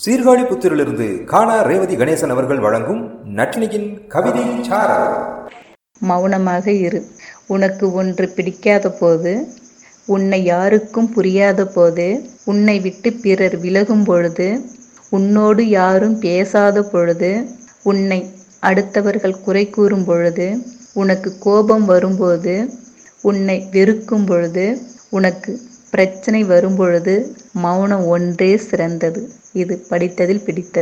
சீர்காழி புத்திரிலிருந்து காணா ரேவதி கணேசன் அவர்கள் வழங்கும் நட்டினியின் கவிதை சார மௌனமாக இரு. உனக்கு ஒன்று பிடிக்காத போது உன்னை யாருக்கும் புரியாத போது உன்னை விட்டு பிறர் விலகும் பொழுது உன்னோடு யாரும் பேசாத பொழுது உன்னை அடுத்தவர்கள் குறை கூறும் பொழுது உனக்கு கோபம் வரும்போது உன்னை வெறுக்கும் பொழுது உனக்கு பிரச்சனை வரும்பொழுது மௌனம் ஒன்றே சிறந்தது. இது படித்ததில் பிடித்தது.